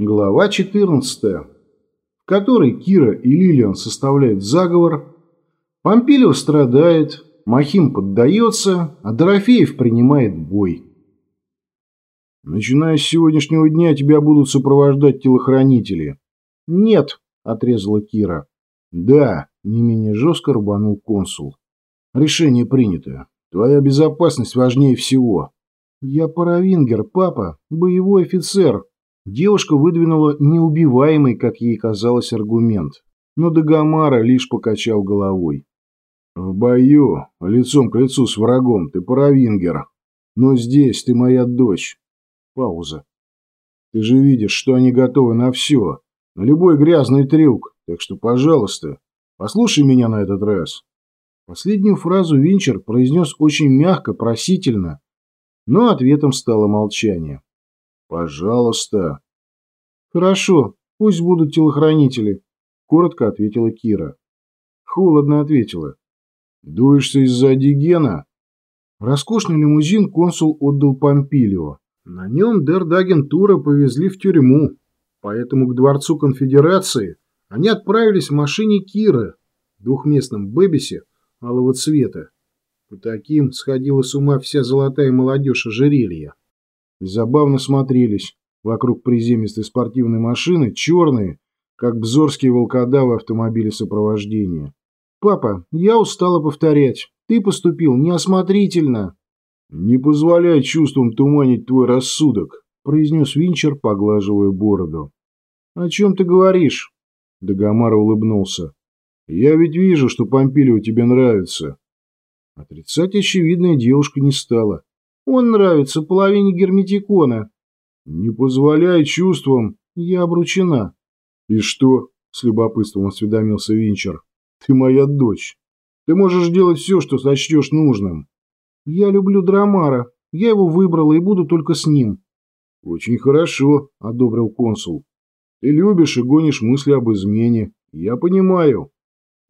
Глава 14, в которой Кира и Лилиан составляют заговор, Помпилио страдает, Махим поддается, а Дорофеев принимает бой. «Начиная с сегодняшнего дня тебя будут сопровождать телохранители». «Нет», — отрезала Кира. «Да», — не менее жестко рубанул консул. «Решение принято. Твоя безопасность важнее всего». «Я паравингер, папа, боевой офицер», Девушка выдвинула неубиваемый, как ей казалось, аргумент, но Дагомара лишь покачал головой. «В бою, лицом к лицу с врагом, ты паравингер, но здесь ты моя дочь». Пауза. «Ты же видишь, что они готовы на все, на любой грязный трюк, так что, пожалуйста, послушай меня на этот раз». Последнюю фразу Винчер произнес очень мягко, просительно, но ответом стало молчание. «Пожалуйста». «Хорошо, пусть будут телохранители», — коротко ответила Кира. Холодно ответила. «Дуешься из-за Дигена?» Роскошный лимузин консул отдал Помпилио. На нем Дердагентура повезли в тюрьму, поэтому к дворцу конфедерации они отправились в машине Киры, двухместном бэбисе алого цвета. По таким сходила с ума вся золотая молодежь ожерелья забавно смотрелись вокруг приземистой спортивной машины, черные, как бзорские волкодавы автомобиля сопровождения. «Папа, я устала повторять. Ты поступил неосмотрительно». «Не позволяй чувствам туманить твой рассудок», — произнес Винчер, поглаживая бороду. «О чем ты говоришь?» Дагомар улыбнулся. «Я ведь вижу, что Помпилио тебе нравится». Отрицать очевидная девушка не стала. Он нравится половине герметикона. Не позволяй чувствам. Я обручена. И что? С любопытством осведомился Винчер. Ты моя дочь. Ты можешь делать все, что сочтешь нужным. Я люблю Драмара. Я его выбрала и буду только с ним. Очень хорошо, одобрил консул. Ты любишь и гонишь мысли об измене. Я понимаю.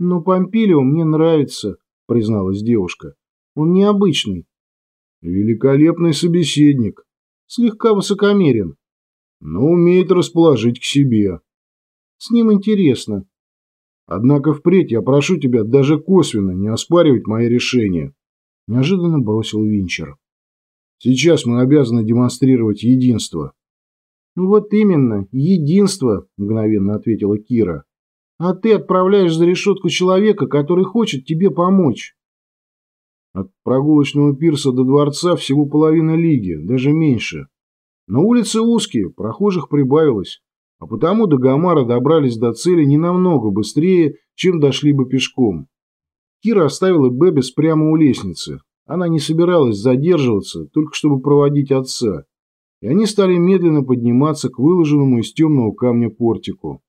Но Помпилио мне нравится, призналась девушка. Он необычный. Великолепный собеседник, слегка высокомерен, но умеет расположить к себе. С ним интересно. Однако впредь я прошу тебя даже косвенно не оспаривать мои решения. Неожиданно бросил Винчер. Сейчас мы обязаны демонстрировать единство. Вот именно, единство, мгновенно ответила Кира. А ты отправляешь за решетку человека, который хочет тебе помочь. От прогулочного пирса до дворца всего половина лиги, даже меньше. На улице узкие, прохожих прибавилось, а потому до Гамара добрались до цели не намного быстрее, чем дошли бы пешком. Кира оставила Бэбис прямо у лестницы. Она не собиралась задерживаться, только чтобы проводить отца. И они стали медленно подниматься к выложенному из темного камня портику.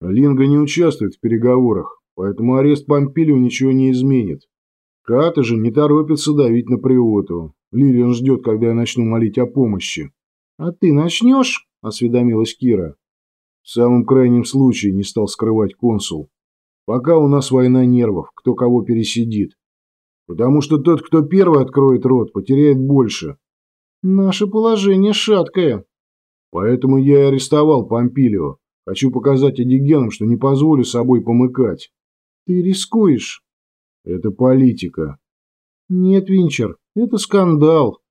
Линга не участвует в переговорах, поэтому арест Помпилио ничего не изменит. Ката же не торопится давить на Приоту. Лилиан ждет, когда я начну молить о помощи. — А ты начнешь? — осведомилась Кира. В самом крайнем случае не стал скрывать консул. Пока у нас война нервов, кто кого пересидит. Потому что тот, кто первый откроет рот, потеряет больше. Наше положение шаткое. Поэтому я и арестовал Помпилио. Хочу показать Эдигенам, что не позволю собой помыкать. Ты рискуешь. Это политика. Нет, Винчер, это скандал.